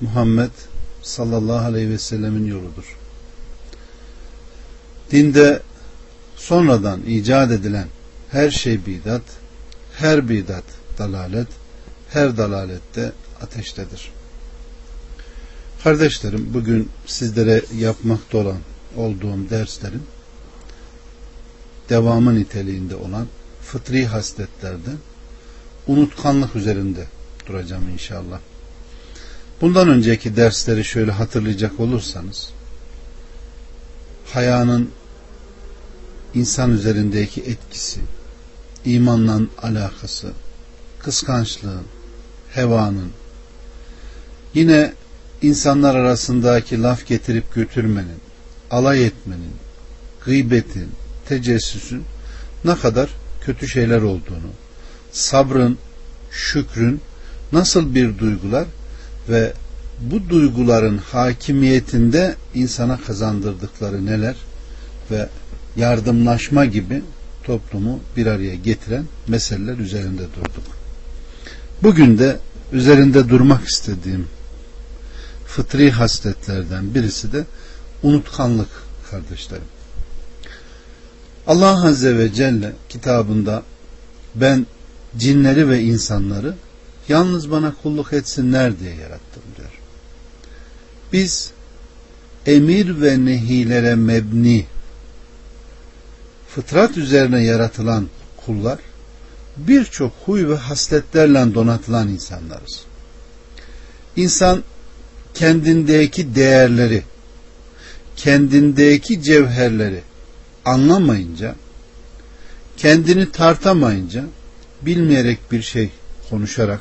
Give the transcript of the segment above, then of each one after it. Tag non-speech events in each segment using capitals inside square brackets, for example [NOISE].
Muhammed sallallahu aleyhi ve sellemin yoludur. Dinde sonradan icat edilen her şey bidat, her bidat dalalet, her dalalette ateştedir. Kardeşlerim bugün sizlere yapmakta olan olduğum derslerin devamı niteliğinde olan fıtri hasletlerden unutkanlık üzerinde duracağım inşallah. Bundan önceki dersleri şöyle hatırlayacak olursanız hayanın insan üzerindeki etkisi, imanla alakası, kıskançlığın, hevanın, yine insanlar arasındaki laf getirip götürmenin, alay etmenin, gıybetin, tecessüsün ne kadar kötü şeyler olduğunu, sabrın, şükrün nasıl bir duygular ve bu duyguların hakimiyetinde insana kazandırdıkları neler ve yardımlaşma gibi toplumu bir araya getiren meseleler üzerinde durduk. Bugün de üzerinde durmak istediğim fıtri hasletlerden birisi de unutkanlık kardeşlerim. Allah Azze ve Celle kitabında ben cinleri ve insanları yalnız bana kulluk etsinler diye yarattım diyor. Biz emir ve nehilere mebni fıtrat üzerine yaratılan kullar birçok huy ve hasletlerle donatılan insanlarız. İnsan kendindeki değerleri, kendindeki cevherleri anlamayınca, kendini tartamayınca, bilmeyerek bir şey konuşarak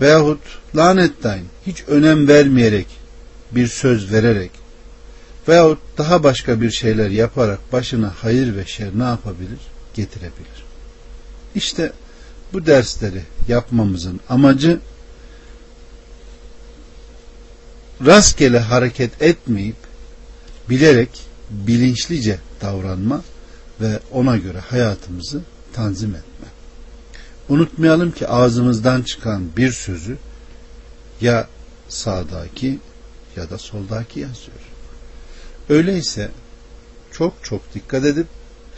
veyahut lanetleyin hiç önem vermeyerek bir söz vererek veyahut daha başka bir şeyler yaparak başına hayır ve şer ne yapabilir? Getirebilir. İşte bu dersleri yapmamızın amacı rastgele hareket etmeyip bilerek bilinçlice davranma ve ona göre hayatımızı tanzim etme. Unutmayalım ki ağzımızdan çıkan bir sözü ya sağdaki ya da soldaki yazıyor. Öyleyse çok çok dikkat edip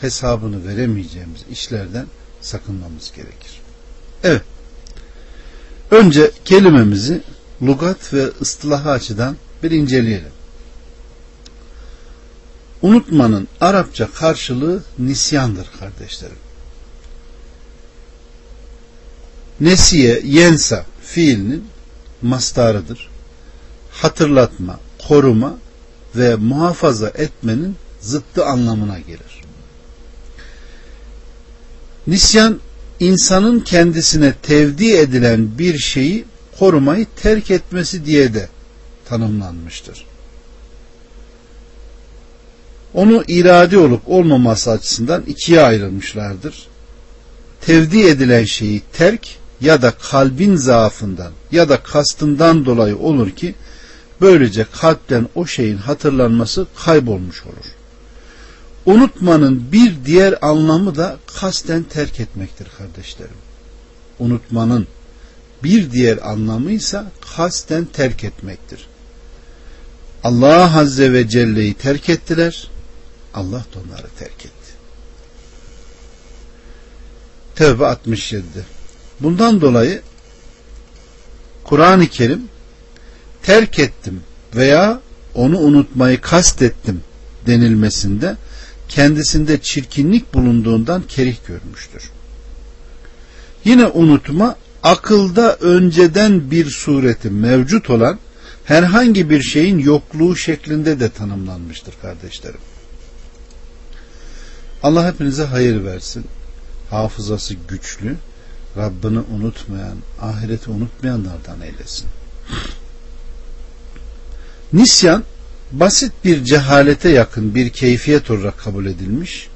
hesabını veremeyeceğimiz işlerden sakınmamız gerekir. Evet. Önce kelimemizi lugat ve ıstılahı açıdan bir inceleyelim. Unutmanın Arapça karşılığı nisyandır kardeşlerim. Nesiye, yensa fiilinin mastarıdır. Hatırlatma, koruma ve muhafaza etmenin zıttı anlamına gelir. Nisyan insanın kendisine tevdi edilen bir şeyi korumayı terk etmesi diye de tanımlanmıştır. Onu irade olup olmaması açısından ikiye ayrılmışlardır. Tevdi edilen şeyi terk ya da kalbin zaafından ya da kastından dolayı olur ki böylece kalpten o şeyin hatırlanması kaybolmuş olur. Unutmanın bir diğer anlamı da kasten terk etmektir kardeşlerim. Unutmanın bir diğer anlamı ise kasten terk etmektir. Allah Azze ve Celle'yi terk ettiler. Allah da onları terk etti. Tevbe 67. Bundan dolayı Kur'an-ı Kerim terk ettim veya onu unutmayı kastettim denilmesinde kendisinde çirkinlik bulunduğundan kerih görmüştür. Yine unutma akılda önceden bir sureti mevcut olan herhangi bir şeyin yokluğu şeklinde de tanımlanmıştır kardeşlerim. Allah hepinize hayır versin. Hafızası güçlü, Rabbini unutmayan, ahireti unutmayanlardan eylesin. Nisyan basit bir cehalete yakın bir keyfiyet olarak kabul edilmiş.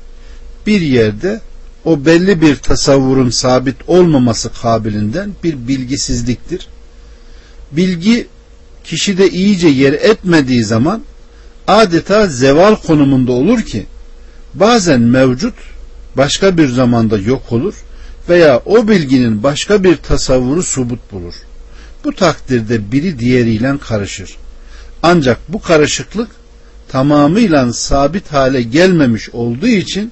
Bir yerde o belli bir tasavvurun sabit olmaması kabilinden bir bilgisizliktir. Bilgi kişide iyice yer etmediği zaman adeta zeval konumunda olur ki bazen mevcut başka bir zamanda yok olur veya o bilginin başka bir tasavvuru subut bulur. Bu takdirde biri diğeriyle karışır. Ancak bu karışıklık tamamıyla sabit hale gelmemiş olduğu için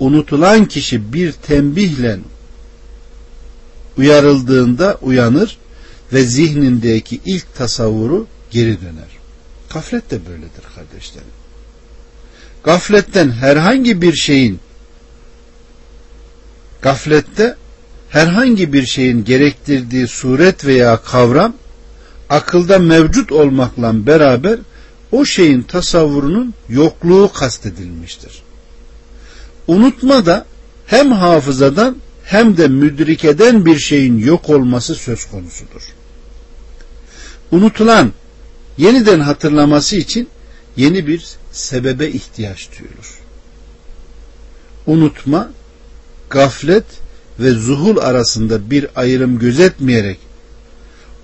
unutulan kişi bir tembihle uyarıldığında uyanır ve zihnindeki ilk tasavvuru geri döner. Gaflet de böyledir kardeşlerim. Gafletten herhangi bir şeyin gaflette herhangi bir şeyin gerektirdiği suret veya kavram akılda mevcut olmakla beraber o şeyin tasavvurunun yokluğu kastedilmiştir. Unutma da hem hafızadan hem de müdrikeden bir şeyin yok olması söz konusudur. Unutulan yeniden hatırlaması için yeni bir sebebe ihtiyaç duyulur. Unutma, gaflet ve zuhul arasında bir ayrım gözetmeyerek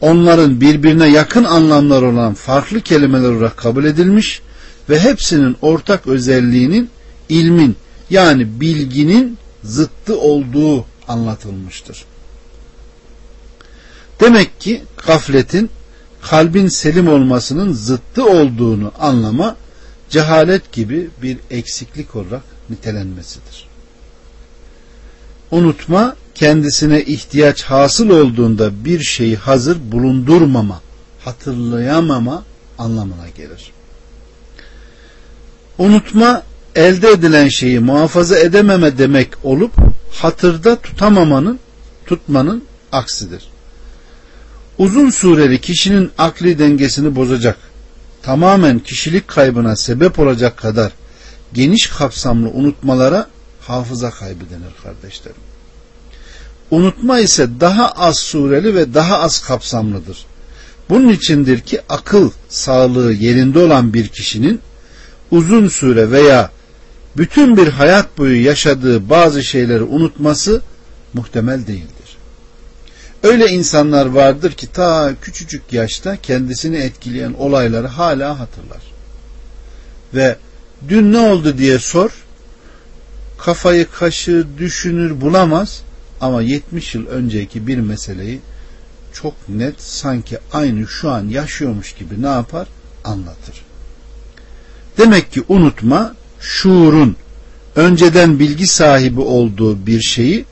onların birbirine yakın anlamlar olan farklı kelimeler olarak kabul edilmiş ve hepsinin ortak özelliğinin ilmin yani bilginin zıttı olduğu anlatılmıştır. Demek ki gafletin kalbin selim olmasının zıttı olduğunu anlama cehalet gibi bir eksiklik olarak nitelenmesidir. Unutma kendisine ihtiyaç hasıl olduğunda bir şeyi hazır bulundurmama, hatırlayamama anlamına gelir. Unutma elde edilen şeyi muhafaza edememe demek olup hatırda tutamamanın, tutmanın aksidir. Uzun sureli kişinin akli dengesini bozacak, tamamen kişilik kaybına sebep olacak kadar geniş kapsamlı unutmalara hafıza kaybı denir kardeşlerim. Unutma ise daha az sureli ve daha az kapsamlıdır. Bunun içindir ki akıl sağlığı yerinde olan bir kişinin uzun süre veya bütün bir hayat boyu yaşadığı bazı şeyleri unutması muhtemel değildir. Öyle insanlar vardır ki ta küçücük yaşta kendisini etkileyen olayları hala hatırlar. Ve dün ne oldu diye sor, kafayı kaşır, düşünür, bulamaz ama 70 yıl önceki bir meseleyi çok net sanki aynı şu an yaşıyormuş gibi ne yapar? Anlatır. Demek ki unutma şuurun önceden bilgi sahibi olduğu bir şeyi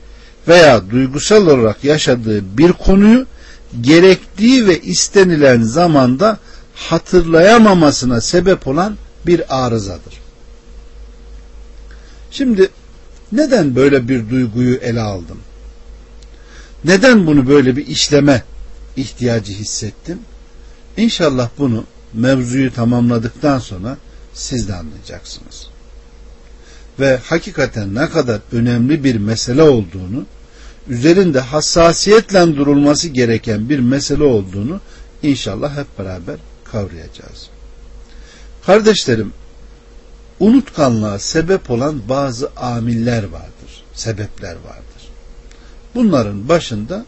veya duygusal olarak yaşadığı bir konuyu gerektiği ve istenilen zamanda hatırlayamamasına sebep olan bir arızadır. Şimdi neden böyle bir duyguyu ele aldım? Neden bunu böyle bir işleme ihtiyacı hissettim? İnşallah bunu mevzuyu tamamladıktan sonra siz de anlayacaksınız. Ve hakikaten ne kadar önemli bir mesele olduğunu, üzerinde hassasiyetle durulması gereken bir mesele olduğunu inşallah hep beraber kavrayacağız. Kardeşlerim, unutkanlığa sebep olan bazı amiller vardır, sebepler vardır. Bunların başında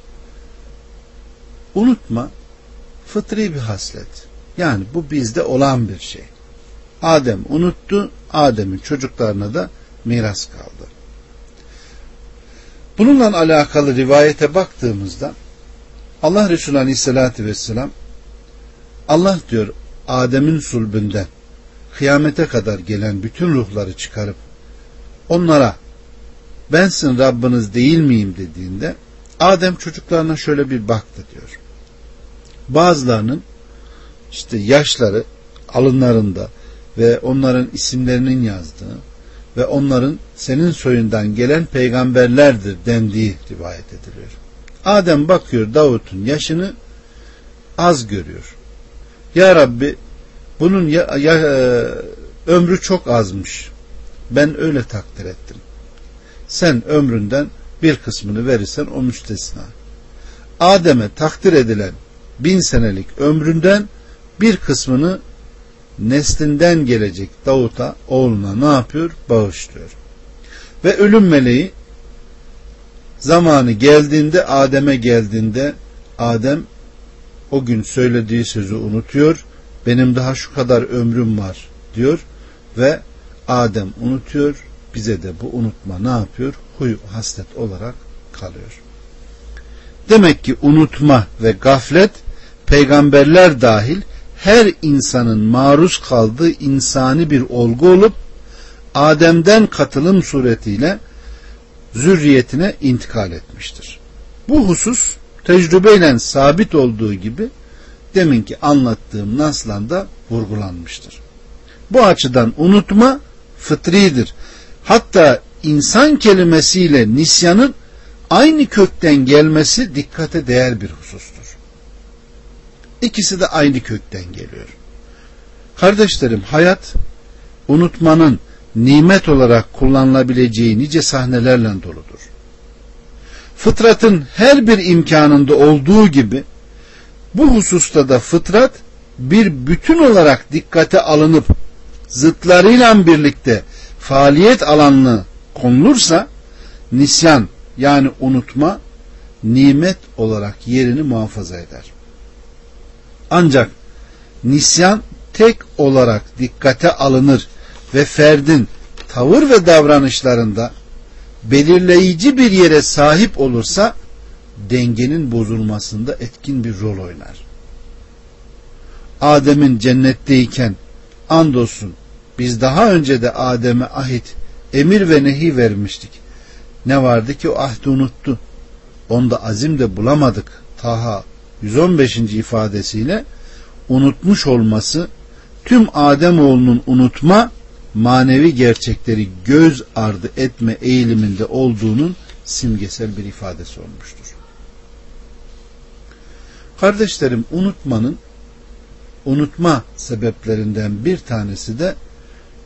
unutma fıtri bir haslet. Yani bu bizde olan bir şey. Adem unuttu, Adem'in çocuklarına da miras kaldı. Bununla alakalı rivayete baktığımızda Allah Resulü Aleyhisselatü Vesselam Allah diyor Adem'in sulbünden kıyamete kadar gelen bütün ruhları çıkarıp onlara bensin Rabbiniz değil miyim dediğinde Adem çocuklarına şöyle bir baktı diyor. Bazılarının işte yaşları alınlarında ve onların isimlerinin yazdığı ve onların senin soyundan gelen peygamberlerdir dendiği rivayet ediliyor. Adem bakıyor Davut'un yaşını az görüyor. Ya Rabbi bunun ya, ya, e, ömrü çok azmış. Ben öyle takdir ettim. Sen ömründen bir kısmını verirsen o müstesna. Adem'e takdir edilen bin senelik ömründen bir kısmını neslinden gelecek Davut'a oğluna ne yapıyor? Bağışlıyor. Ve ölüm meleği zamanı geldiğinde Adem'e geldiğinde Adem o gün söylediği sözü unutuyor. Benim daha şu kadar ömrüm var diyor ve Adem unutuyor. Bize de bu unutma ne yapıyor? Huy haslet olarak kalıyor. Demek ki unutma ve gaflet peygamberler dahil her insanın maruz kaldığı insani bir olgu olup Adem'den katılım suretiyle zürriyetine intikal etmiştir. Bu husus tecrübeyle sabit olduğu gibi deminki anlattığım naslanda vurgulanmıştır. Bu açıdan unutma fıtridir. Hatta insan kelimesiyle nisyanın aynı kökten gelmesi dikkate değer bir husustur. İkisi de aynı kökten geliyor. Kardeşlerim hayat unutmanın nimet olarak kullanılabileceği nice sahnelerle doludur. Fıtratın her bir imkanında olduğu gibi bu hususta da fıtrat bir bütün olarak dikkate alınıp zıtlarıyla birlikte faaliyet alanını konulursa nisyan yani unutma nimet olarak yerini muhafaza eder. Ancak nisyan tek olarak dikkate alınır ve ferdin tavır ve davranışlarında belirleyici bir yere sahip olursa dengenin bozulmasında etkin bir rol oynar. Adem'in cennetteyken andolsun biz daha önce de Adem'e ahit, emir ve nehi vermiştik. Ne vardı ki o ahdi unuttu. Onda azim de bulamadık. Taha 115. ifadesiyle unutmuş olması tüm Adem oğlunun unutma manevi gerçekleri göz ardı etme eğiliminde olduğunun simgesel bir ifadesi olmuştur. Kardeşlerim unutmanın unutma sebeplerinden bir tanesi de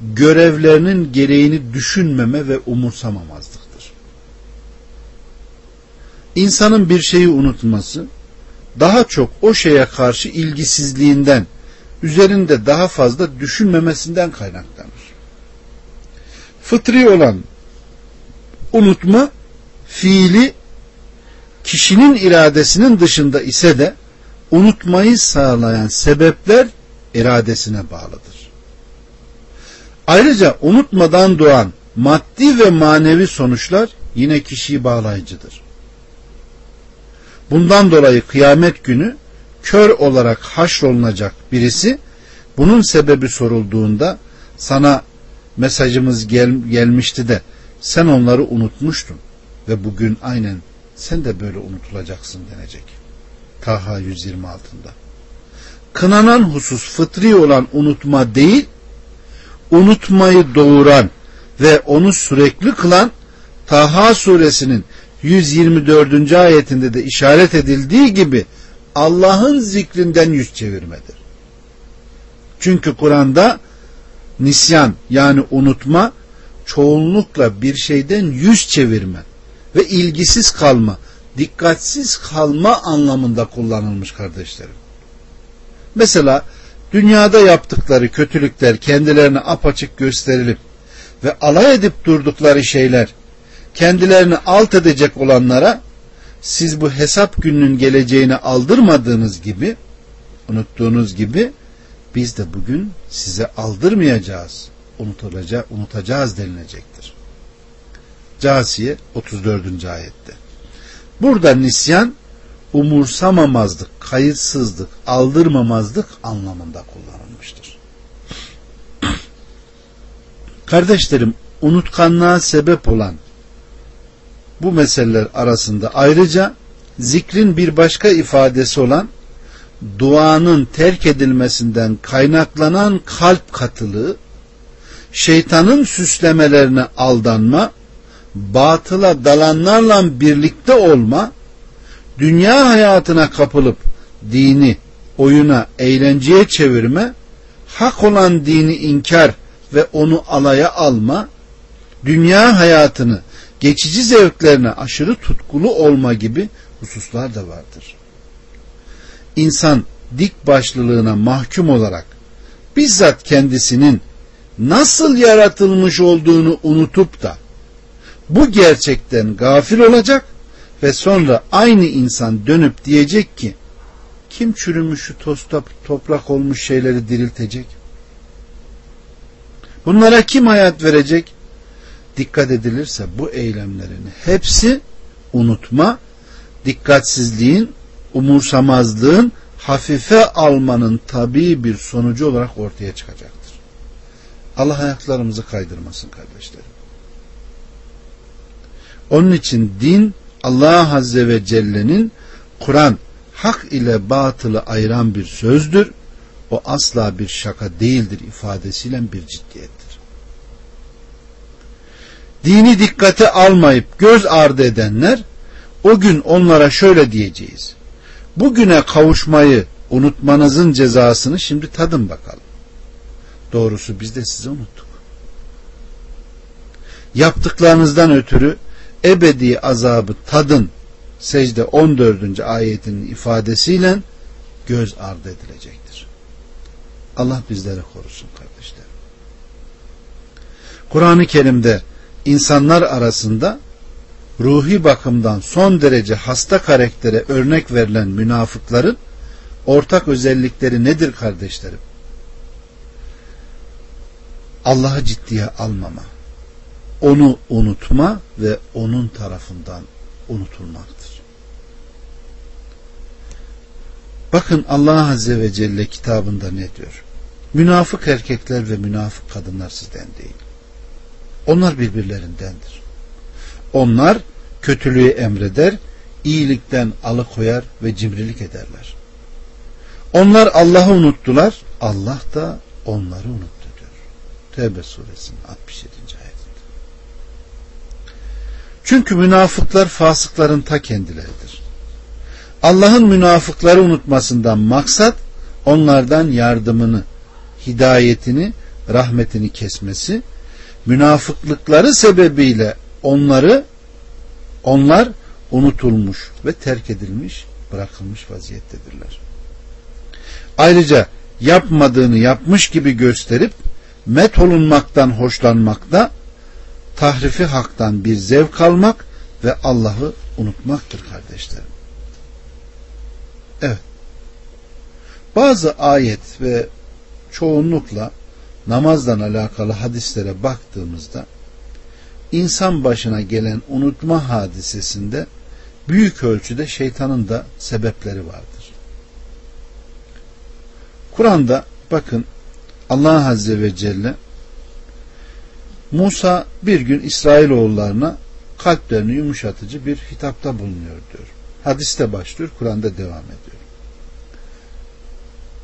görevlerinin gereğini düşünmeme ve umursamamazlıktır. İnsanın bir şeyi unutması daha çok o şeye karşı ilgisizliğinden, üzerinde daha fazla düşünmemesinden kaynaklanır. Fıtri olan unutma fiili kişinin iradesinin dışında ise de unutmayı sağlayan sebepler iradesine bağlıdır. Ayrıca unutmadan doğan maddi ve manevi sonuçlar yine kişiyi bağlayıcıdır. Bundan dolayı kıyamet günü kör olarak haşrolunacak birisi bunun sebebi sorulduğunda sana mesajımız gel, gelmişti de sen onları unutmuştun ve bugün aynen sen de böyle unutulacaksın denecek. Taha 126'da. Kınanan husus fıtri olan unutma değil, unutmayı doğuran ve onu sürekli kılan Taha suresinin 124. ayetinde de işaret edildiği gibi Allah'ın zikrinden yüz çevirmedir. Çünkü Kur'an'da nisyan yani unutma çoğunlukla bir şeyden yüz çevirme ve ilgisiz kalma, dikkatsiz kalma anlamında kullanılmış kardeşlerim. Mesela dünyada yaptıkları kötülükler kendilerine apaçık gösterilip ve alay edip durdukları şeyler kendilerini alt edecek olanlara siz bu hesap gününün geleceğini aldırmadığınız gibi unuttuğunuz gibi biz de bugün size aldırmayacağız unutulacak, unutacağız denilecektir. Casiye 34. ayette. Burada nisyan umursamamazlık, kayıtsızlık, aldırmamazlık anlamında kullanılmıştır. Kardeşlerim, unutkanlığa sebep olan bu meseleler arasında ayrıca zikrin bir başka ifadesi olan duanın terk edilmesinden kaynaklanan kalp katılığı, şeytanın süslemelerine aldanma, batıla dalanlarla birlikte olma, dünya hayatına kapılıp dini oyuna, eğlenceye çevirme, hak olan dini inkar ve onu alaya alma, dünya hayatını geçici zevklerine aşırı tutkulu olma gibi hususlar da vardır. İnsan dik başlılığına mahkum olarak bizzat kendisinin nasıl yaratılmış olduğunu unutup da bu gerçekten gafil olacak ve sonra aynı insan dönüp diyecek ki kim çürümüş şu toz toprak olmuş şeyleri diriltecek? Bunlara kim hayat verecek? Dikkat edilirse bu eylemlerin hepsi unutma, dikkatsizliğin, umursamazlığın, hafife almanın tabii bir sonucu olarak ortaya çıkacaktır. Allah ayaklarımızı kaydırmasın kardeşlerim. Onun için din Allah Azze ve Celle'nin Kur'an hak ile batılı ayıran bir sözdür. O asla bir şaka değildir ifadesiyle bir ciddiyettir. Dini dikkate almayıp göz ardı edenler o gün onlara şöyle diyeceğiz. Bugüne kavuşmayı unutmanızın cezasını şimdi tadın bakalım. Doğrusu biz de sizi unuttuk. Yaptıklarınızdan ötürü ebedi azabı tadın secde 14. ayetinin ifadesiyle göz ardı edilecektir. Allah bizleri korusun kardeşler. Kur'an-ı Kerim'de insanlar arasında ruhi bakımdan son derece hasta karaktere örnek verilen münafıkların ortak özellikleri nedir kardeşlerim? Allah'ı ciddiye almama, onu unutma ve onun tarafından unutulmaktır. Bakın Allah Azze ve Celle kitabında ne diyor? Münafık erkekler ve münafık kadınlar sizden değil. Onlar birbirlerindendir. Onlar kötülüğü emreder, iyilikten alıkoyar ve cimrilik ederler. Onlar Allah'ı unuttular, Allah da onları unuttu diyor. Tevbe suresinin 67. Çünkü münafıklar fasıkların ta kendileridir. Allah'ın münafıkları unutmasından maksat onlardan yardımını, hidayetini, rahmetini kesmesi, münafıklıkları sebebiyle onları onlar unutulmuş ve terk edilmiş, bırakılmış vaziyettedirler. Ayrıca yapmadığını yapmış gibi gösterip met olunmaktan hoşlanmakta, tahrifi haktan bir zevk almak ve Allah'ı unutmaktır kardeşlerim. Evet. Bazı ayet ve çoğunlukla namazdan alakalı hadislere baktığımızda insan başına gelen unutma hadisesinde büyük ölçüde şeytanın da sebepleri vardır. Kur'an'da bakın Allah Azze ve Celle Musa bir gün İsrailoğullarına kalplerini yumuşatıcı bir hitapta bulunuyor diyor. Hadiste başlıyor, Kur'an'da devam ediyor.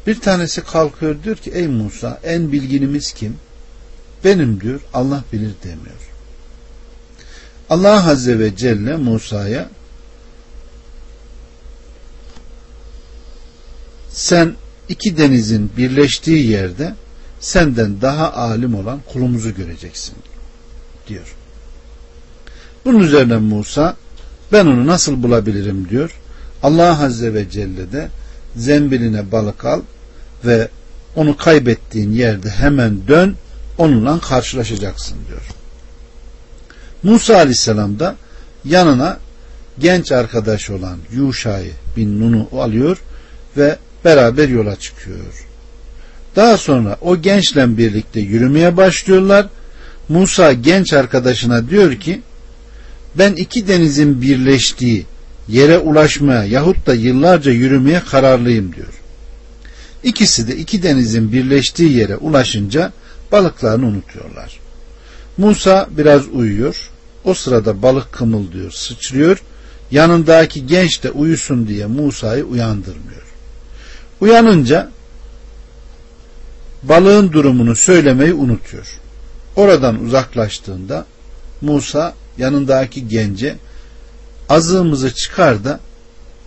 Bir tanesi kalkıyor diyor ki ey Musa en bilginimiz kim? Benim diyor Allah bilir demiyor. Allah Azze ve Celle Musa'ya sen iki denizin birleştiği yerde senden daha alim olan kulumuzu göreceksin diyor. Bunun üzerine Musa ben onu nasıl bulabilirim diyor. Allah Azze ve Celle de zembiline balık al ve onu kaybettiğin yerde hemen dön onunla karşılaşacaksın diyor. Musa Aleyhisselam da yanına genç arkadaş olan Yuşa'yı bin Nun'u alıyor ve beraber yola çıkıyor. Daha sonra o gençle birlikte yürümeye başlıyorlar. Musa genç arkadaşına diyor ki ben iki denizin birleştiği yere ulaşmaya yahut da yıllarca yürümeye kararlıyım diyor. İkisi de iki denizin birleştiği yere ulaşınca balıklarını unutuyorlar. Musa biraz uyuyor. O sırada balık kımıldıyor, sıçrıyor. Yanındaki genç de uyusun diye Musa'yı uyandırmıyor. Uyanınca balığın durumunu söylemeyi unutuyor. Oradan uzaklaştığında Musa yanındaki gence azığımızı çıkar da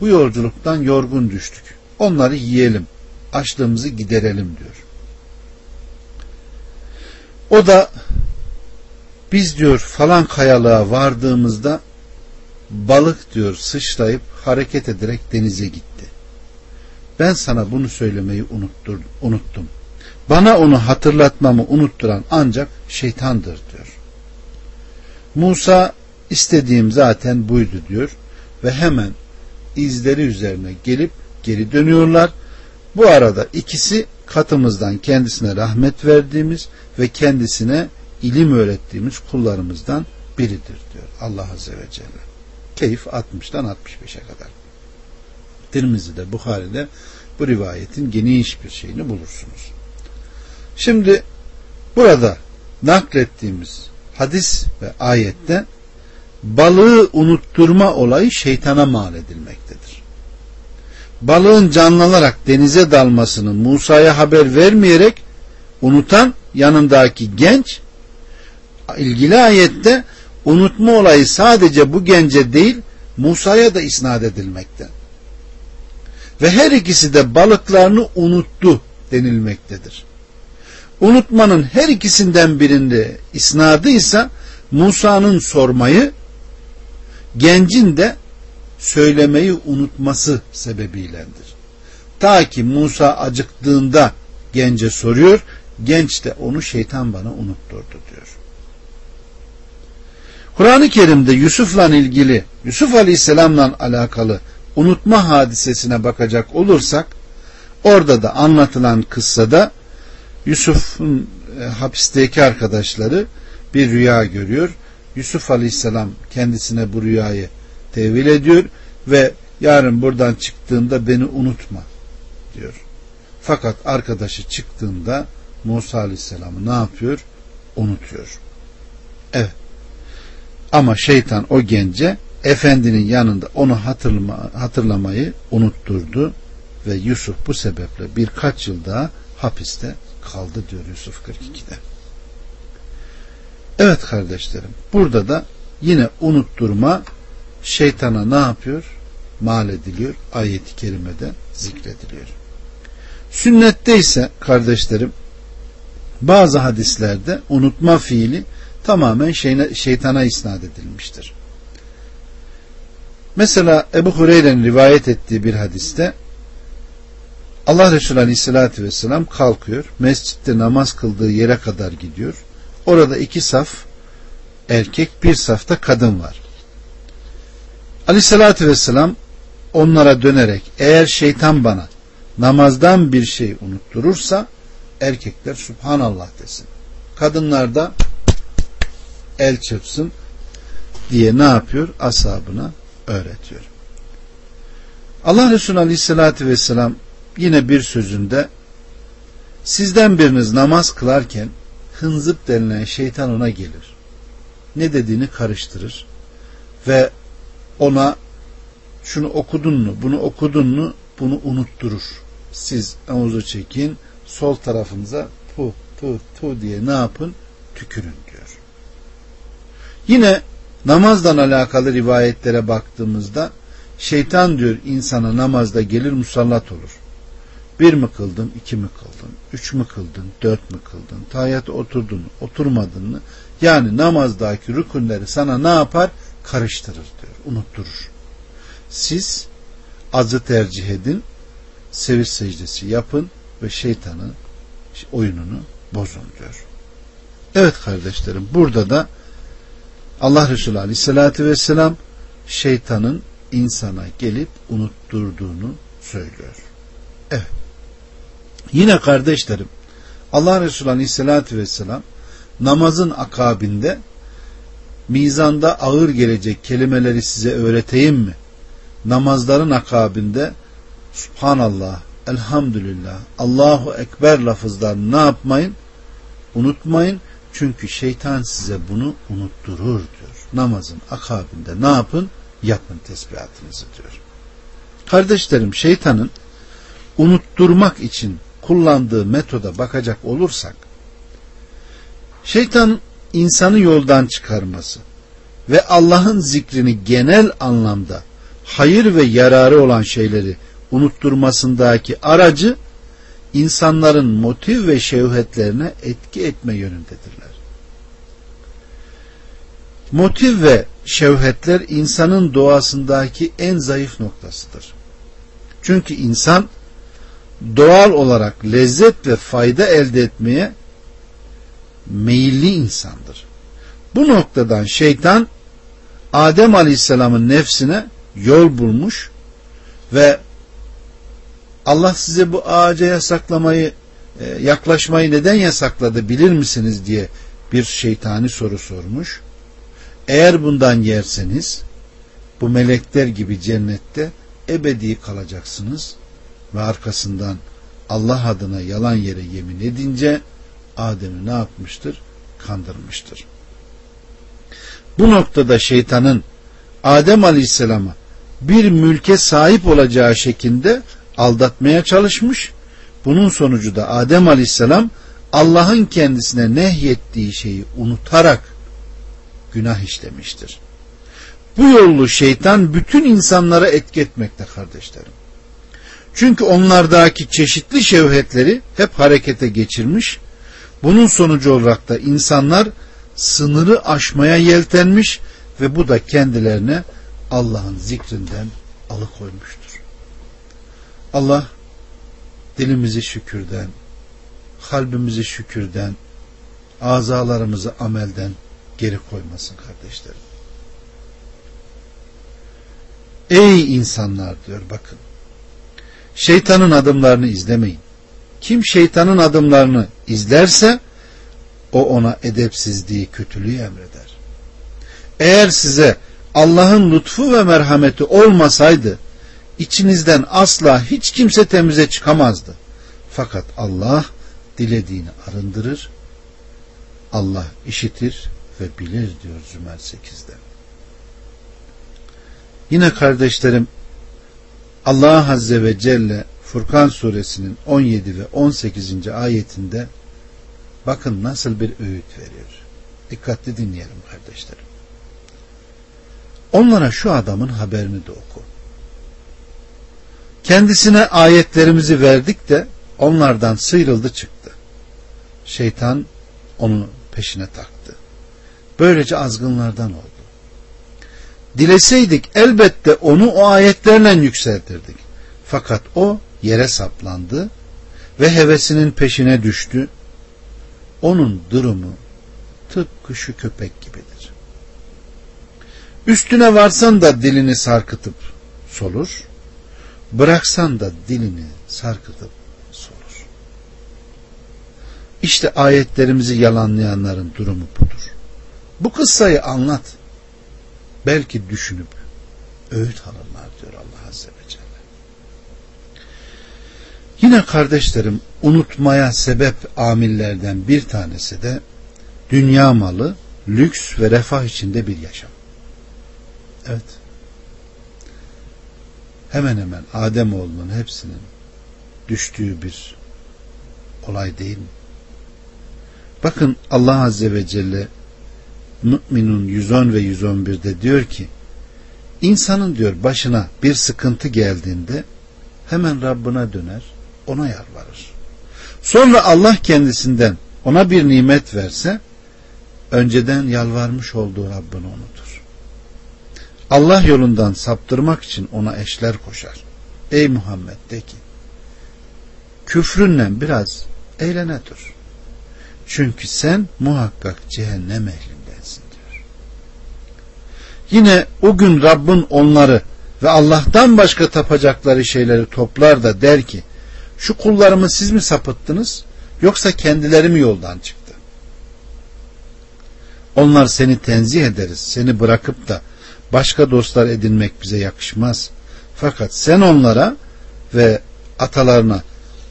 bu yolculuktan yorgun düştük. Onları yiyelim, açlığımızı giderelim diyor. O da biz diyor falan kayalığa vardığımızda balık diyor sıçrayıp hareket ederek denize gitti. Ben sana bunu söylemeyi unuttum. Bana onu hatırlatmamı unutturan ancak şeytandır diyor. Musa istediğim zaten buydu diyor ve hemen izleri üzerine gelip geri dönüyorlar. Bu arada ikisi katımızdan kendisine rahmet verdiğimiz ve kendisine ilim öğrettiğimiz kullarımızdan biridir diyor Allah Azze ve Celle. Keyif 60'dan 65'e kadar. Tirmizi'de, Bukhari'de bu rivayetin geniş bir şeyini bulursunuz. Şimdi burada naklettiğimiz hadis ve ayette balığı unutturma olayı şeytana mal edilmektedir. Balığın canlanarak denize dalmasını Musa'ya haber vermeyerek unutan yanındaki genç ilgili ayette unutma olayı sadece bu gence değil Musa'ya da isnat edilmekte. Ve her ikisi de balıklarını unuttu denilmektedir. Unutmanın her ikisinden birinde isnadı ise Musa'nın sormayı gencin de söylemeyi unutması sebebiylendir. Ta ki Musa acıktığında gence soruyor, genç de onu şeytan bana unutturdu diyor. Kur'an-ı Kerim'de Yusuf'la ilgili, Yusuf Aleyhisselam'la alakalı unutma hadisesine bakacak olursak, orada da anlatılan kıssada Yusuf'un e, hapisteki arkadaşları bir rüya görüyor. Yusuf Aleyhisselam kendisine bu rüyayı tevil ediyor ve yarın buradan çıktığında beni unutma diyor. Fakat arkadaşı çıktığında Musa Aleyhisselam'ı ne yapıyor? Unutuyor. Evet. Ama şeytan o gence efendinin yanında onu hatırlama, hatırlamayı unutturdu ve Yusuf bu sebeple birkaç yıl daha hapiste kaldı diyor Yusuf 42'de. Evet kardeşlerim burada da yine unutturma şeytana ne yapıyor? Mal ediliyor. Ayet-i kerimede zikrediliyor. Sünnette ise kardeşlerim bazı hadislerde unutma fiili tamamen şeytana isnat edilmiştir. Mesela Ebu Hureyre'nin rivayet ettiği bir hadiste Allah Resulü Aleyhisselatü Vesselam kalkıyor. Mescitte namaz kıldığı yere kadar gidiyor. Orada iki saf erkek bir safta kadın var. Aleyhissalatü vesselam onlara dönerek eğer şeytan bana namazdan bir şey unutturursa erkekler subhanallah desin. Kadınlar da el çırpsın diye ne yapıyor? Asabına öğretiyor. Allah Resulü Aleyhisselatü Vesselam yine bir sözünde sizden biriniz namaz kılarken hınzıp denilen şeytan ona gelir. Ne dediğini karıştırır ve ona şunu okudun mu, bunu okudun mu, bunu unutturur. Siz avuzu çekin, sol tarafınıza tu tu tu diye ne yapın? Tükürün diyor. Yine namazdan alakalı rivayetlere baktığımızda şeytan diyor insana namazda gelir musallat olur. Bir mi kıldın, iki mi kıldın, üç mü kıldın, dört mü kıldın, tayyata oturdun oturmadın mı? Yani namazdaki rükunleri sana ne yapar? Karıştırır diyor, unutturur. Siz azı tercih edin, seviş secdesi yapın ve şeytanın oyununu bozun diyor. Evet kardeşlerim burada da Allah Resulü Aleyhisselatü Vesselam şeytanın insana gelip unutturduğunu söylüyor. Yine kardeşlerim Allah Resulü Aleyhisselatü Vesselam namazın akabinde mizanda ağır gelecek kelimeleri size öğreteyim mi? Namazların akabinde Subhanallah, Elhamdülillah, Allahu Ekber lafızlarını ne yapmayın? Unutmayın. Çünkü şeytan size bunu unutturur diyor. Namazın akabinde ne yapın? Yapın tesbihatınızı diyor. Kardeşlerim şeytanın unutturmak için kullandığı metoda bakacak olursak şeytan insanı yoldan çıkarması ve Allah'ın zikrini genel anlamda hayır ve yararı olan şeyleri unutturmasındaki aracı insanların motiv ve şevhetlerine etki etme yönündedirler. Motiv ve şevhetler insanın doğasındaki en zayıf noktasıdır. Çünkü insan doğal olarak lezzet ve fayda elde etmeye meyilli insandır. Bu noktadan şeytan Adem Aleyhisselam'ın nefsine yol bulmuş ve Allah size bu ağaca yasaklamayı e, yaklaşmayı neden yasakladı bilir misiniz diye bir şeytani soru sormuş. Eğer bundan yerseniz bu melekler gibi cennette ebedi kalacaksınız ve arkasından Allah adına yalan yere yemin edince Adem'i ne yapmıştır? Kandırmıştır. Bu noktada şeytanın Adem Aleyhisselam'a bir mülke sahip olacağı şekilde aldatmaya çalışmış. Bunun sonucu da Adem Aleyhisselam Allah'ın kendisine nehyettiği şeyi unutarak günah işlemiştir. Bu yolu şeytan bütün insanlara etki etmekte kardeşlerim. Çünkü onlardaki çeşitli şevhetleri hep harekete geçirmiş. Bunun sonucu olarak da insanlar sınırı aşmaya yeltenmiş ve bu da kendilerine Allah'ın zikrinden alıkoymuştur. Allah dilimizi şükürden, kalbimizi şükürden, azalarımızı amelden geri koymasın kardeşlerim. Ey insanlar diyor bakın. Şeytanın adımlarını izlemeyin. Kim şeytanın adımlarını izlerse o ona edepsizliği, kötülüğü emreder. Eğer size Allah'ın lütfu ve merhameti olmasaydı içinizden asla hiç kimse temize çıkamazdı. Fakat Allah dilediğini arındırır. Allah işitir ve bilir diyor Zümer 8'de. Yine kardeşlerim Allah Azze ve Celle Furkan suresinin 17 ve 18. ayetinde bakın nasıl bir öğüt veriyor. Dikkatli dinleyelim kardeşlerim. Onlara şu adamın haberini de oku. Kendisine ayetlerimizi verdik de onlardan sıyrıldı çıktı. Şeytan onu peşine taktı. Böylece azgınlardan oldu. Dileseydik elbette onu o ayetlerle yükseltirdik. Fakat o yere saplandı ve hevesinin peşine düştü. Onun durumu tıpkı şu köpek gibidir. Üstüne varsan da dilini sarkıtıp solur, bıraksan da dilini sarkıtıp solur. İşte ayetlerimizi yalanlayanların durumu budur. Bu kıssayı anlat belki düşünüp öğüt alırlar diyor Allah Azze ve Celle. Yine kardeşlerim unutmaya sebep amillerden bir tanesi de dünya malı, lüks ve refah içinde bir yaşam. Evet. Hemen hemen Ademoğlunun hepsinin düştüğü bir olay değil mi? Bakın Allah Azze ve Celle Müminun 110 ve 111'de diyor ki insanın diyor başına bir sıkıntı geldiğinde hemen Rabbine döner ona yalvarır. Sonra Allah kendisinden ona bir nimet verse önceden yalvarmış olduğu Rabbini unutur. Allah yolundan saptırmak için ona eşler koşar. Ey Muhammed de ki küfrünle biraz eğlene dur. Çünkü sen muhakkak cehennem ehli Yine o gün Rabbin onları ve Allah'tan başka tapacakları şeyleri toplar da der ki şu kullarımı siz mi sapıttınız yoksa kendileri mi yoldan çıktı? Onlar seni tenzih ederiz. Seni bırakıp da başka dostlar edinmek bize yakışmaz. Fakat sen onlara ve atalarına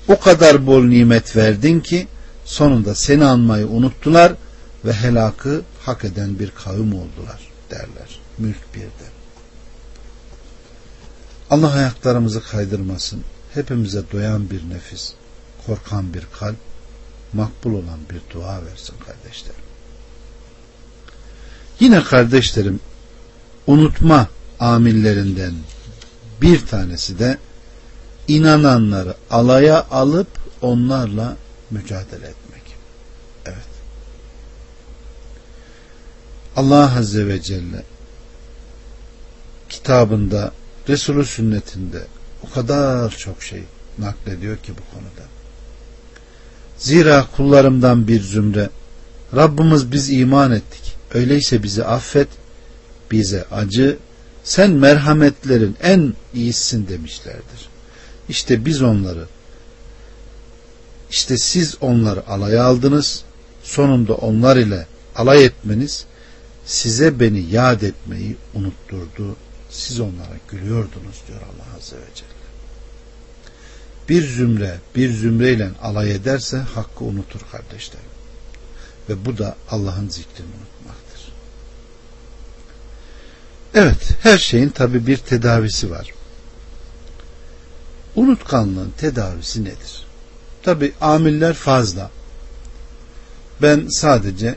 o kadar bol nimet verdin ki sonunda seni anmayı unuttular ve helakı hak eden bir kavim oldular derler. Mülk birde. Allah ayaklarımızı kaydırmasın. Hepimize doyan bir nefis, korkan bir kalp, makbul olan bir dua versin kardeşlerim. Yine kardeşlerim unutma amillerinden bir tanesi de inananları alaya alıp onlarla mücadele etmek. Evet. Allah Azze ve Celle kitabında, Resulü sünnetinde o kadar çok şey naklediyor ki bu konuda. Zira kullarımdan bir zümre Rabbimiz biz iman ettik. Öyleyse bizi affet, bize acı, sen merhametlerin en iyisin demişlerdir. İşte biz onları işte siz onları alay aldınız. Sonunda onlar ile alay etmeniz size beni yad etmeyi unutturdu. Siz onlara gülüyordunuz diyor Allah Azze ve Celle. Bir zümre bir zümreyle alay ederse hakkı unutur kardeşlerim. Ve bu da Allah'ın zikrini unutmaktır. Evet her şeyin tabi bir tedavisi var. Unutkanlığın tedavisi nedir? Tabi amiller fazla. Ben sadece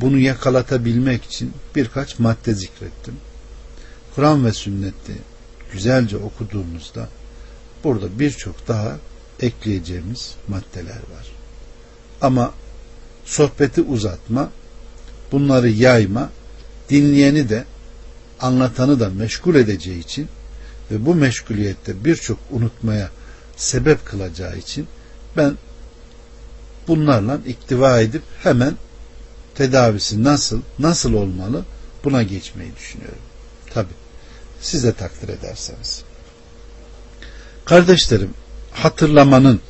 bunu yakalatabilmek için birkaç madde zikrettim. Kur'an ve sünneti güzelce okuduğumuzda burada birçok daha ekleyeceğimiz maddeler var. Ama sohbeti uzatma, bunları yayma, dinleyeni de anlatanı da meşgul edeceği için ve bu meşguliyette birçok unutmaya sebep kılacağı için ben bunlarla iktiva edip hemen tedavisi nasıl, nasıl olmalı buna geçmeyi düşünüyorum. Tabi siz de takdir ederseniz. Kardeşlerim hatırlamanın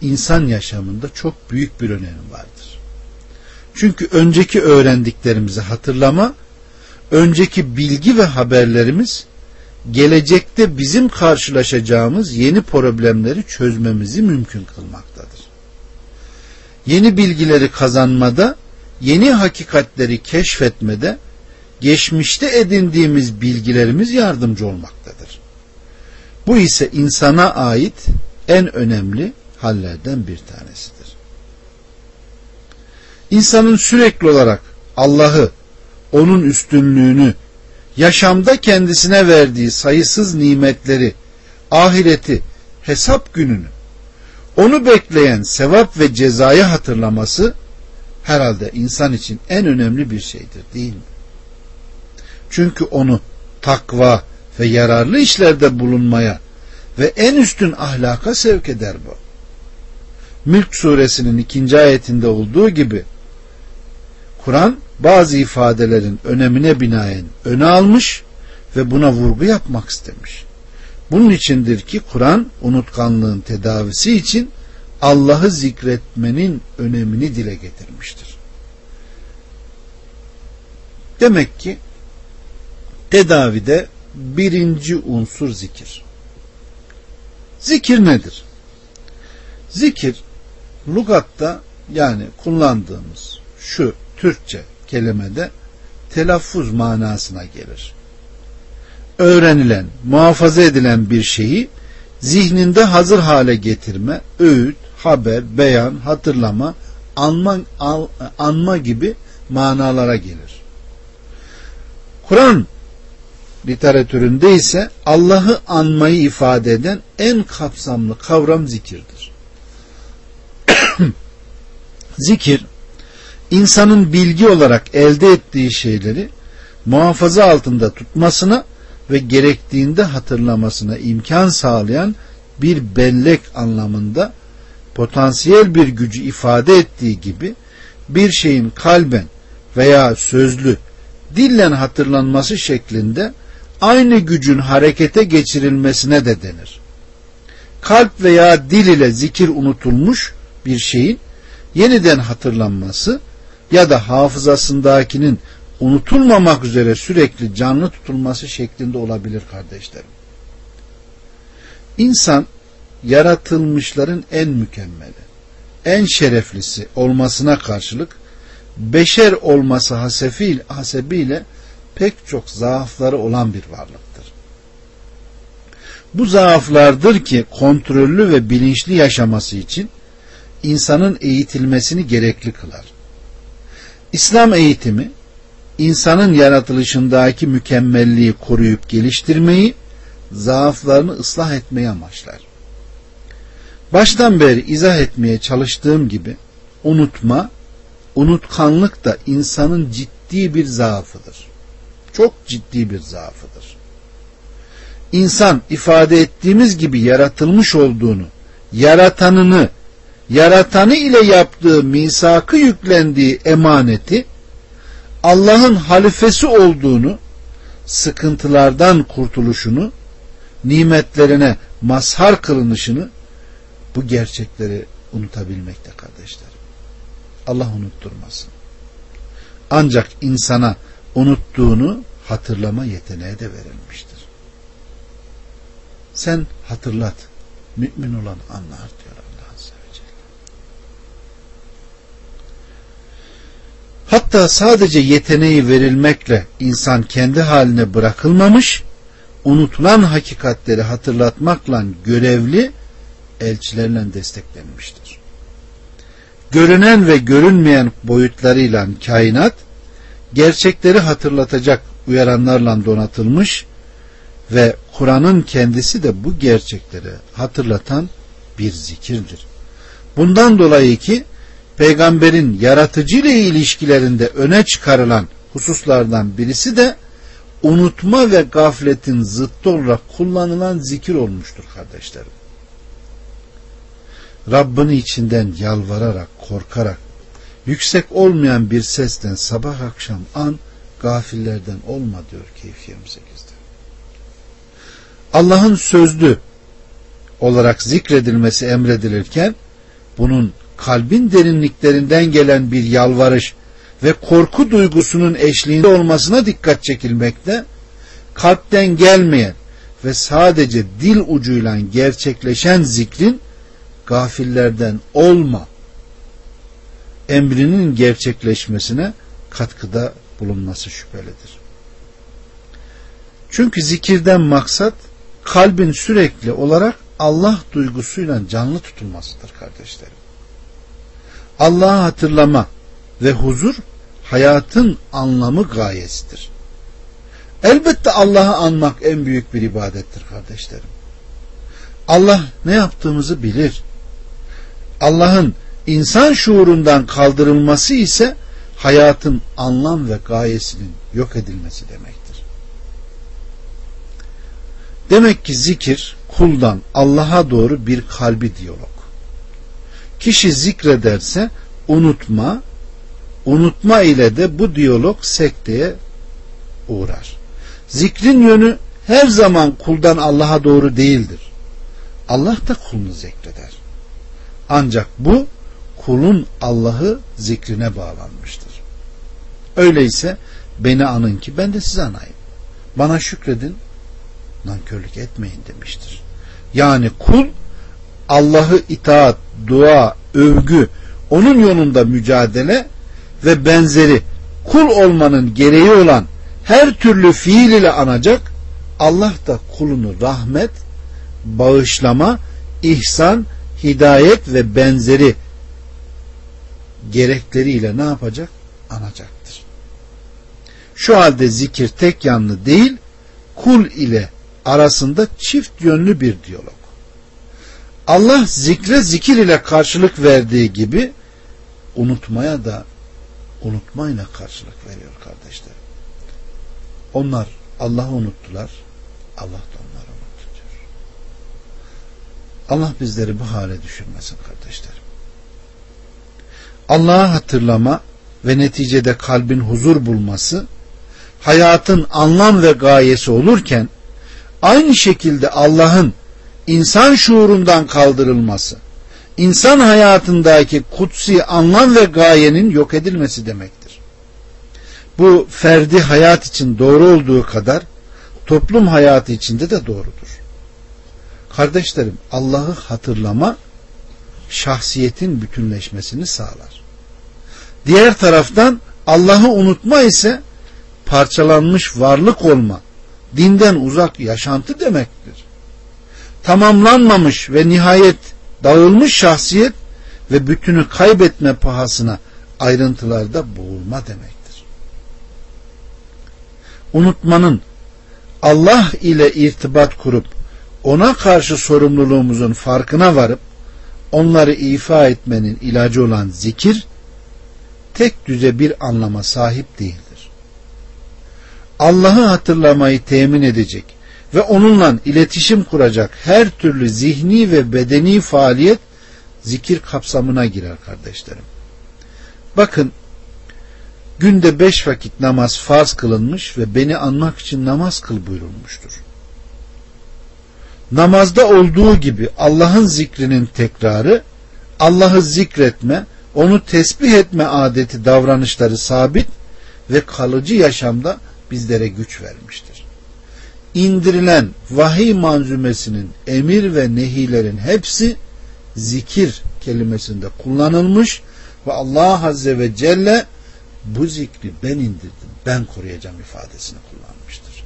insan yaşamında çok büyük bir önemi vardır. Çünkü önceki öğrendiklerimizi hatırlama, önceki bilgi ve haberlerimiz gelecekte bizim karşılaşacağımız yeni problemleri çözmemizi mümkün kılmaktadır. Yeni bilgileri kazanmada, yeni hakikatleri keşfetmede, geçmişte edindiğimiz bilgilerimiz yardımcı olmaktadır. Bu ise insana ait en önemli hallerden bir tanesidir. İnsanın sürekli olarak Allah'ı, onun üstünlüğünü, yaşamda kendisine verdiği sayısız nimetleri, ahireti, hesap gününü, onu bekleyen sevap ve cezayı hatırlaması herhalde insan için en önemli bir şeydir değil mi? Çünkü onu takva ve yararlı işlerde bulunmaya ve en üstün ahlaka sevk eder bu. Mülk suresinin ikinci ayetinde olduğu gibi Kur'an bazı ifadelerin önemine binaen öne almış ve buna vurgu yapmak istemiş. Bunun içindir ki Kur'an unutkanlığın tedavisi için Allah'ı zikretmenin önemini dile getirmiştir. Demek ki tedavide birinci unsur zikir. Zikir nedir? Zikir lugatta yani kullandığımız şu Türkçe kelimede telaffuz manasına gelir. Öğrenilen, muhafaza edilen bir şeyi zihninde hazır hale getirme, öğüt, haber, beyan, hatırlama, anma, al, anma gibi manalara gelir. Kur'an literatüründe ise Allah'ı anmayı ifade eden en kapsamlı kavram zikirdir. [COUGHS] Zikir insanın bilgi olarak elde ettiği şeyleri muhafaza altında tutmasına ve gerektiğinde hatırlamasına imkan sağlayan bir bellek anlamında potansiyel bir gücü ifade ettiği gibi bir şeyin kalben veya sözlü dillen hatırlanması şeklinde aynı gücün harekete geçirilmesine de denir. Kalp veya dil ile zikir unutulmuş bir şeyin yeniden hatırlanması ya da hafızasındakinin unutulmamak üzere sürekli canlı tutulması şeklinde olabilir kardeşlerim. İnsan yaratılmışların en mükemmeli, en şereflisi olmasına karşılık beşer olması hasefiyle, hasebiyle pek çok zaafları olan bir varlıktır. Bu zaaflardır ki kontrollü ve bilinçli yaşaması için insanın eğitilmesini gerekli kılar. İslam eğitimi insanın yaratılışındaki mükemmelliği koruyup geliştirmeyi, zaaflarını ıslah etmeyi amaçlar. Baştan beri izah etmeye çalıştığım gibi unutma, unutkanlık da insanın ciddi bir zaafıdır. Çok ciddi bir zaafıdır. insan ifade ettiğimiz gibi yaratılmış olduğunu, yaratanını, yaratanı ile yaptığı misakı yüklendiği emaneti, Allah'ın halifesi olduğunu, sıkıntılardan kurtuluşunu, nimetlerine mazhar kılınışını, bu gerçekleri unutabilmekte kardeşlerim. Allah unutturmasın. Ancak insana unuttuğunu hatırlama yeteneği de verilmiştir. Sen hatırlat. Mümin olan anlar diyor Allah Azze ve Celle. Hatta sadece yeteneği verilmekle insan kendi haline bırakılmamış, unutulan hakikatleri hatırlatmakla görevli elçilerle desteklenmiştir. Görünen ve görünmeyen boyutlarıyla kainat, gerçekleri hatırlatacak uyaranlarla donatılmış ve Kur'an'ın kendisi de bu gerçekleri hatırlatan bir zikirdir. Bundan dolayı ki peygamberin yaratıcı ile ilişkilerinde öne çıkarılan hususlardan birisi de unutma ve gafletin zıttı olarak kullanılan zikir olmuştur kardeşlerim. Rabbini içinden yalvararak, korkarak, yüksek olmayan bir sesten sabah akşam an gafillerden olma diyor Keyif 28'de. Allah'ın sözlü olarak zikredilmesi emredilirken bunun kalbin derinliklerinden gelen bir yalvarış ve korku duygusunun eşliğinde olmasına dikkat çekilmekte, kalpten gelmeyen ve sadece dil ucuyla gerçekleşen zikrin gafillerden olma emrinin gerçekleşmesine katkıda bulunması şüphelidir. Çünkü zikirden maksat kalbin sürekli olarak Allah duygusuyla canlı tutulmasıdır kardeşlerim. Allah'ı hatırlama ve huzur hayatın anlamı gayesidir. Elbette Allah'ı anmak en büyük bir ibadettir kardeşlerim. Allah ne yaptığımızı bilir. Allah'ın insan şuurundan kaldırılması ise hayatın anlam ve gayesinin yok edilmesi demektir. Demek ki zikir kuldan Allah'a doğru bir kalbi diyalog. Kişi zikrederse unutma, unutma ile de bu diyalog sekteye uğrar. Zikrin yönü her zaman kuldan Allah'a doğru değildir. Allah da kulunu zikreder. Ancak bu kulun Allah'ı zikrine bağlanmıştır. Öyleyse beni anın ki ben de size anayım. Bana şükredin, nankörlük etmeyin demiştir. Yani kul Allah'ı itaat, dua, övgü, onun yolunda mücadele ve benzeri kul olmanın gereği olan her türlü fiil ile anacak, Allah da kulunu rahmet, bağışlama, ihsan, hidayet ve benzeri gerekleriyle ne yapacak? Anacaktır. Şu halde zikir tek yanlı değil, kul ile arasında çift yönlü bir diyalog. Allah zikre zikir ile karşılık verdiği gibi unutmaya da unutmayla karşılık veriyor kardeşler. Onlar Allah'ı unuttular. Allah da onları unuttu diyor. Allah bizleri bu hale düşürmesin kardeşlerim. Allah'ı hatırlama ve neticede kalbin huzur bulması hayatın anlam ve gayesi olurken aynı şekilde Allah'ın insan şuurundan kaldırılması, insan hayatındaki kutsi anlam ve gayenin yok edilmesi demektir. Bu ferdi hayat için doğru olduğu kadar toplum hayatı içinde de doğrudur. Kardeşlerim Allah'ı hatırlama şahsiyetin bütünleşmesini sağlar. Diğer taraftan Allah'ı unutma ise parçalanmış varlık olma, dinden uzak yaşantı demektir. Tamamlanmamış ve nihayet dağılmış şahsiyet ve bütünü kaybetme pahasına ayrıntılarda boğulma demektir. Unutmanın Allah ile irtibat kurup ona karşı sorumluluğumuzun farkına varıp onları ifa etmenin ilacı olan zikir tek düze bir anlama sahip değildir. Allah'ı hatırlamayı temin edecek ve onunla iletişim kuracak her türlü zihni ve bedeni faaliyet zikir kapsamına girer kardeşlerim. Bakın günde beş vakit namaz farz kılınmış ve beni anmak için namaz kıl buyurulmuştur. Namazda olduğu gibi Allah'ın zikrinin tekrarı, Allah'ı zikretme, onu tesbih etme adeti davranışları sabit ve kalıcı yaşamda bizlere güç vermiştir. İndirilen vahiy manzumesinin emir ve nehilerin hepsi zikir kelimesinde kullanılmış ve Allah Azze ve Celle bu zikri ben indirdim, ben koruyacağım ifadesini kullanmıştır.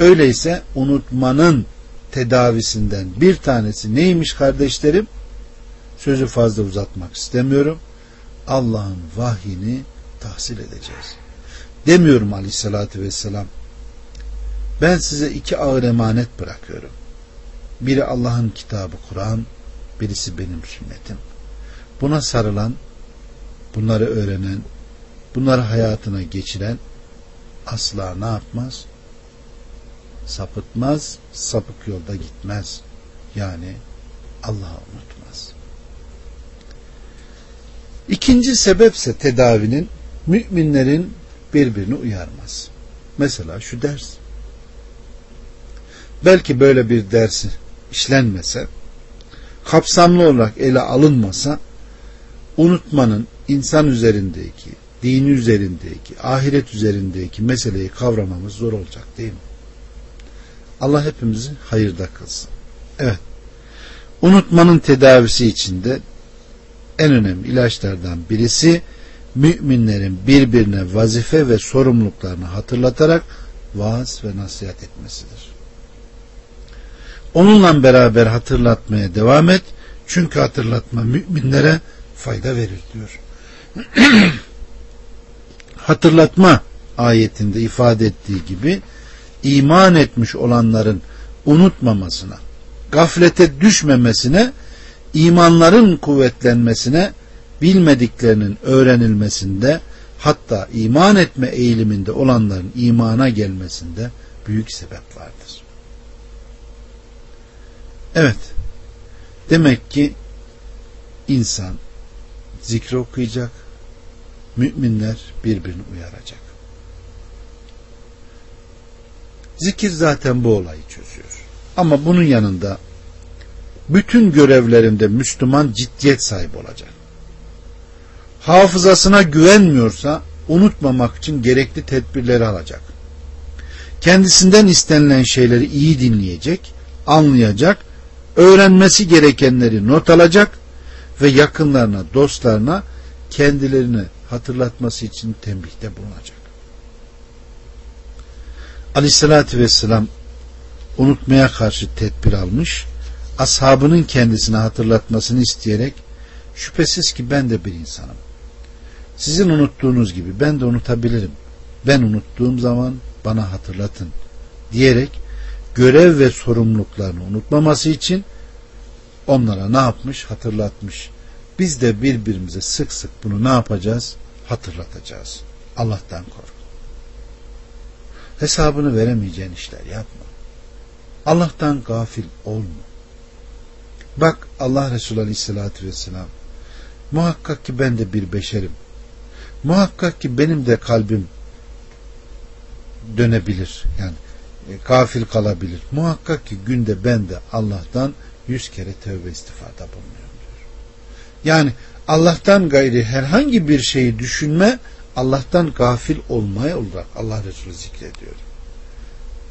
Öyleyse unutmanın tedavisinden bir tanesi neymiş kardeşlerim? Sözü fazla uzatmak istemiyorum. Allah'ın vahyini tahsil edeceğiz. Demiyorum aleyhissalatü vesselam. Ben size iki ağır emanet bırakıyorum. Biri Allah'ın kitabı Kur'an, birisi benim sünnetim. Buna sarılan, bunları öğrenen, bunları hayatına geçiren asla ne yapmaz? Sapıtmaz, sapık yolda gitmez. Yani Allah'ı unutmaz. İkinci sebepse tedavinin müminlerin birbirini uyarmaz. Mesela şu ders. Belki böyle bir dersi işlenmese, kapsamlı olarak ele alınmasa, unutmanın insan üzerindeki, dini üzerindeki, ahiret üzerindeki meseleyi kavramamız zor olacak değil mi? Allah hepimizi hayırda kılsın. Evet. Unutmanın tedavisi içinde en önemli ilaçlardan birisi müminlerin birbirine vazife ve sorumluluklarını hatırlatarak vaaz ve nasihat etmesidir. Onunla beraber hatırlatmaya devam et. Çünkü hatırlatma müminlere fayda verir diyor. [CLEARS THROAT] hatırlatma ayetinde ifade ettiği gibi iman etmiş olanların unutmamasına, gaflete düşmemesine, imanların kuvvetlenmesine, bilmediklerinin öğrenilmesinde, hatta iman etme eğiliminde olanların imana gelmesinde büyük sebep vardır. Evet, demek ki insan zikri okuyacak, müminler birbirini uyaracak. Zikir zaten bu olayı çözüyor. Ama bunun yanında bütün görevlerinde Müslüman ciddiyet sahibi olacak. Hafızasına güvenmiyorsa unutmamak için gerekli tedbirleri alacak. Kendisinden istenilen şeyleri iyi dinleyecek, anlayacak, öğrenmesi gerekenleri not alacak ve yakınlarına, dostlarına kendilerini hatırlatması için tembihte bulunacak. Aleyhissalatü vesselam unutmaya karşı tedbir almış, ashabının kendisine hatırlatmasını isteyerek şüphesiz ki ben de bir insanım. Sizin unuttuğunuz gibi ben de unutabilirim. Ben unuttuğum zaman bana hatırlatın diyerek görev ve sorumluluklarını unutmaması için onlara ne yapmış? Hatırlatmış. Biz de birbirimize sık sık bunu ne yapacağız? Hatırlatacağız. Allah'tan kork. Hesabını veremeyeceğin işler yapma. Allah'tan gafil olma. Bak Allah Resulü Aleyhisselatü Vesselam muhakkak ki ben de bir beşerim. Muhakkak ki benim de kalbim dönebilir. Yani e, gafil kalabilir. Muhakkak ki günde ben de Allah'tan yüz kere tövbe istifarda bulunuyorum diyor. Yani Allah'tan gayri herhangi bir şeyi düşünme Allah'tan gafil olmaya olarak Allah Resulü zikrediyor.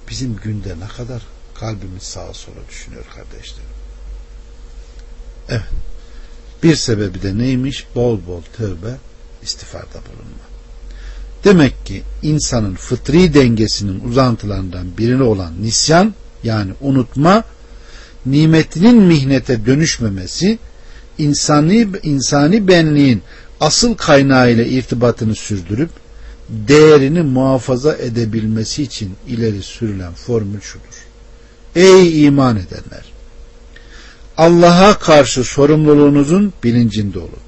Bizim günde ne kadar kalbimiz sağa sola düşünüyor kardeşlerim. Evet. Bir sebebi de neymiş? Bol bol tövbe, istifarda bulunma. Demek ki insanın fıtri dengesinin uzantılarından birini olan nisyan yani unutma nimetinin mihnete dönüşmemesi insani, insani benliğin asıl kaynağı ile irtibatını sürdürüp değerini muhafaza edebilmesi için ileri sürülen formül şudur. Ey iman edenler! Allah'a karşı sorumluluğunuzun bilincinde olun.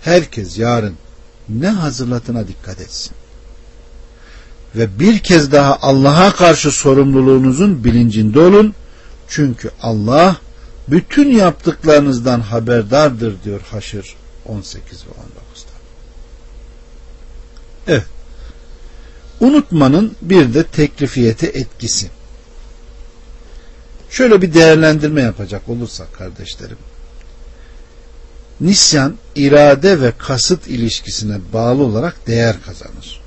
Herkes yarın ne hazırlatına dikkat etsin. ve bir kez daha Allah'a karşı sorumluluğunuzun bilincinde olun. Çünkü Allah bütün yaptıklarınızdan haberdardır diyor Haşr 18 ve 19'da. Evet. Unutmanın bir de teklifiyete etkisi. Şöyle bir değerlendirme yapacak olursak kardeşlerim. Nisyan irade ve kasıt ilişkisine bağlı olarak değer kazanır.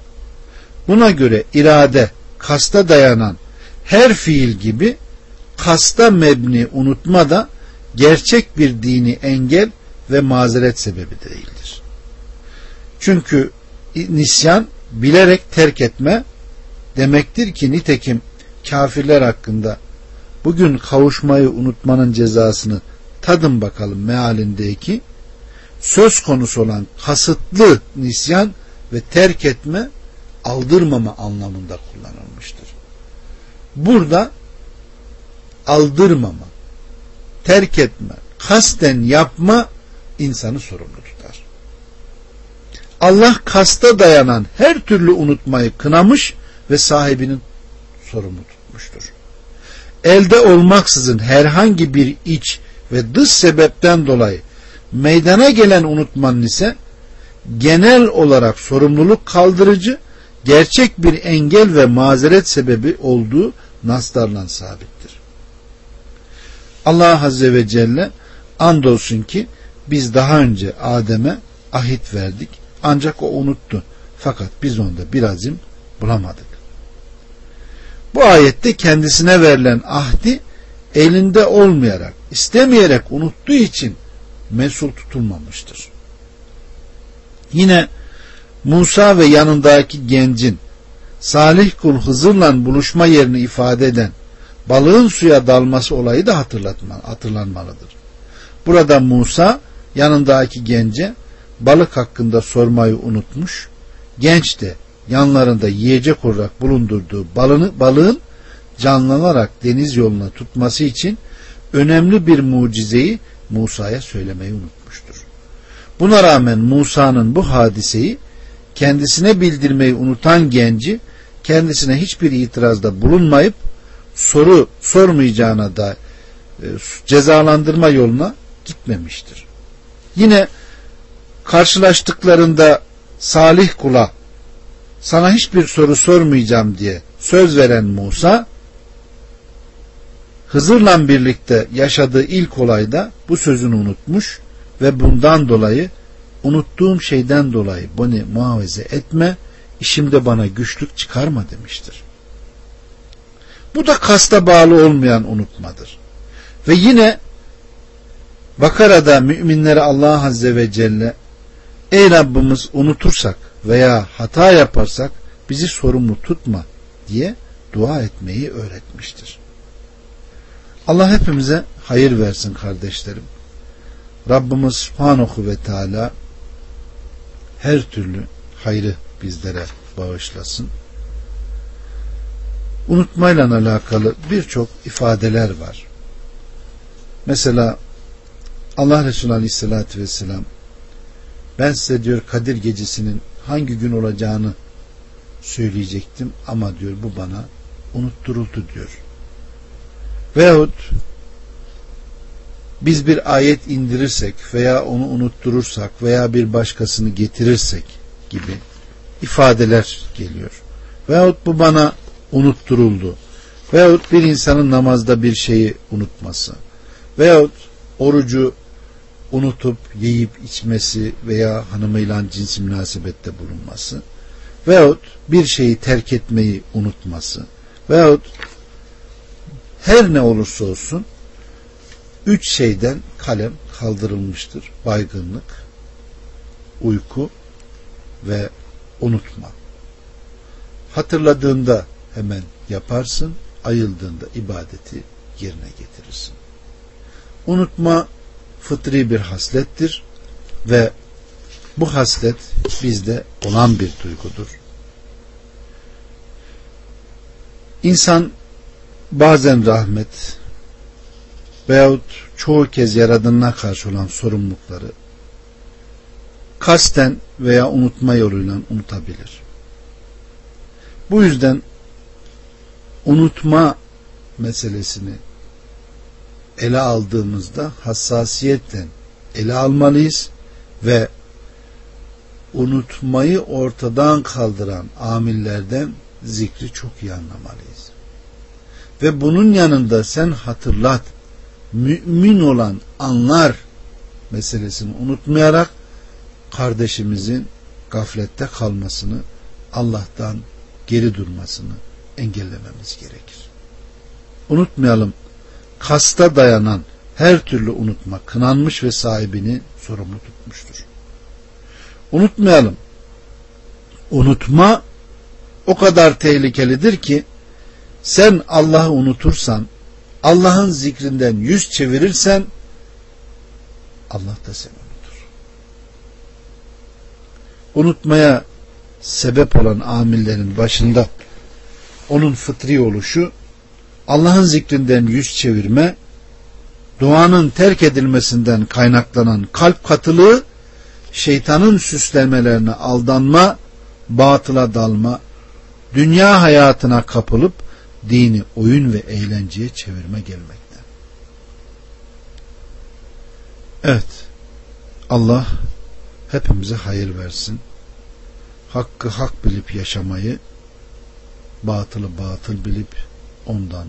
Buna göre irade kasta dayanan her fiil gibi kasta mebni unutma da gerçek bir dini engel ve mazeret sebebi değildir. Çünkü nisyan bilerek terk etme demektir ki nitekim kafirler hakkında bugün kavuşmayı unutmanın cezasını tadın bakalım mealindeki söz konusu olan kasıtlı nisyan ve terk etme aldırmama anlamında kullanılmıştır. Burada aldırmama, terk etme, kasten yapma insanı sorumlu tutar. Allah kasta dayanan her türlü unutmayı kınamış ve sahibinin sorumlu tutmuştur. Elde olmaksızın herhangi bir iç ve dış sebepten dolayı meydana gelen unutmanın ise genel olarak sorumluluk kaldırıcı gerçek bir engel ve mazeret sebebi olduğu naslarla sabittir. Allah Azze ve Celle andolsun ki biz daha önce Adem'e ahit verdik ancak o unuttu. Fakat biz onda bir azim bulamadık. Bu ayette kendisine verilen ahdi elinde olmayarak, istemeyerek unuttuğu için mesul tutulmamıştır. Yine Musa ve yanındaki gencin Salih kul Hızır'la buluşma yerini ifade eden balığın suya dalması olayı da hatırlatma, hatırlanmalıdır. Burada Musa yanındaki gence balık hakkında sormayı unutmuş. Genç de yanlarında yiyecek olarak bulundurduğu balını, balığın canlanarak deniz yoluna tutması için önemli bir mucizeyi Musa'ya söylemeyi unutmuştur. Buna rağmen Musa'nın bu hadiseyi kendisine bildirmeyi unutan genci kendisine hiçbir itirazda bulunmayıp soru sormayacağına da e, cezalandırma yoluna gitmemiştir. Yine karşılaştıklarında salih kula sana hiçbir soru sormayacağım diye söz veren Musa Hızır'la birlikte yaşadığı ilk olayda bu sözünü unutmuş ve bundan dolayı unuttuğum şeyden dolayı beni muhafaza etme, işimde bana güçlük çıkarma demiştir. Bu da kasta bağlı olmayan unutmadır. Ve yine Bakara'da müminlere Allah Azze ve Celle Ey Rabbimiz unutursak veya hata yaparsak bizi sorumlu tutma diye dua etmeyi öğretmiştir. Allah hepimize hayır versin kardeşlerim. Rabbimiz Subhanahu ve Teala her türlü hayrı bizlere bağışlasın. Unutmayla alakalı birçok ifadeler var. Mesela Allah Resulü Aleyhisselatü Vesselam ben size diyor Kadir gecesinin hangi gün olacağını söyleyecektim ama diyor bu bana unutturuldu diyor. Veyahut biz bir ayet indirirsek veya onu unutturursak veya bir başkasını getirirsek gibi ifadeler geliyor. Veyahut bu bana unutturuldu. Veyahut bir insanın namazda bir şeyi unutması. Veyahut orucu unutup yiyip içmesi veya hanımıyla cinsi münasebette bulunması. Veyahut bir şeyi terk etmeyi unutması. Veyahut her ne olursa olsun üç şeyden kalem kaldırılmıştır. Baygınlık, uyku ve unutma. Hatırladığında hemen yaparsın, ayıldığında ibadeti yerine getirirsin. Unutma fıtri bir haslettir ve bu haslet bizde olan bir duygudur. İnsan bazen rahmet veyahut çoğu kez yaradığına karşı olan sorumlulukları kasten veya unutma yoluyla unutabilir. Bu yüzden unutma meselesini ele aldığımızda hassasiyetle ele almalıyız ve unutmayı ortadan kaldıran amillerden zikri çok iyi anlamalıyız. Ve bunun yanında sen hatırlat, mümin olan anlar meselesini unutmayarak kardeşimizin gaflette kalmasını, Allah'tan geri durmasını engellememiz gerekir. Unutmayalım, kasta dayanan her türlü unutma kınanmış ve sahibini sorumlu tutmuştur. Unutmayalım, unutma o kadar tehlikelidir ki sen Allah'ı unutursan, Allah'ın zikrinden yüz çevirirsen Allah da seni unutur. Unutmaya sebep olan amillerin başında onun fıtri oluşu Allah'ın zikrinden yüz çevirme duanın terk edilmesinden kaynaklanan kalp katılığı şeytanın süslemelerine aldanma batıla dalma dünya hayatına kapılıp dini oyun ve eğlenceye çevirme gelmekte. Evet. Allah hepimize hayır versin. Hakkı hak bilip yaşamayı, batılı batıl bilip ondan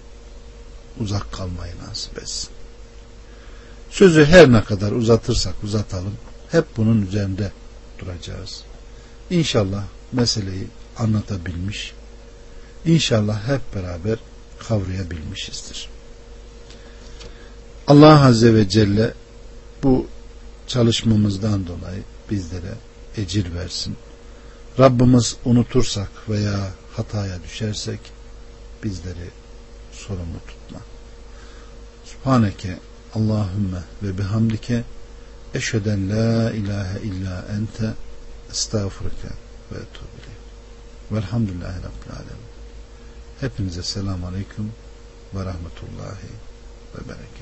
uzak kalmayı nasip etsin. Sözü her ne kadar uzatırsak uzatalım, hep bunun üzerinde duracağız. İnşallah meseleyi anlatabilmiş, İnşallah hep beraber kavrayabilmişizdir. Allah Azze ve Celle bu çalışmamızdan dolayı bizlere ecir versin. Rabbimiz unutursak veya hataya düşersek bizleri sorumlu tutma. Subhaneke Allahümme ve bihamdike eşheden la ilahe illa ente estağfurke ve etubile. Velhamdülillahi Rabbil Alemin. Hepinize selamun aleyküm ve rahmetullahi ve berekat.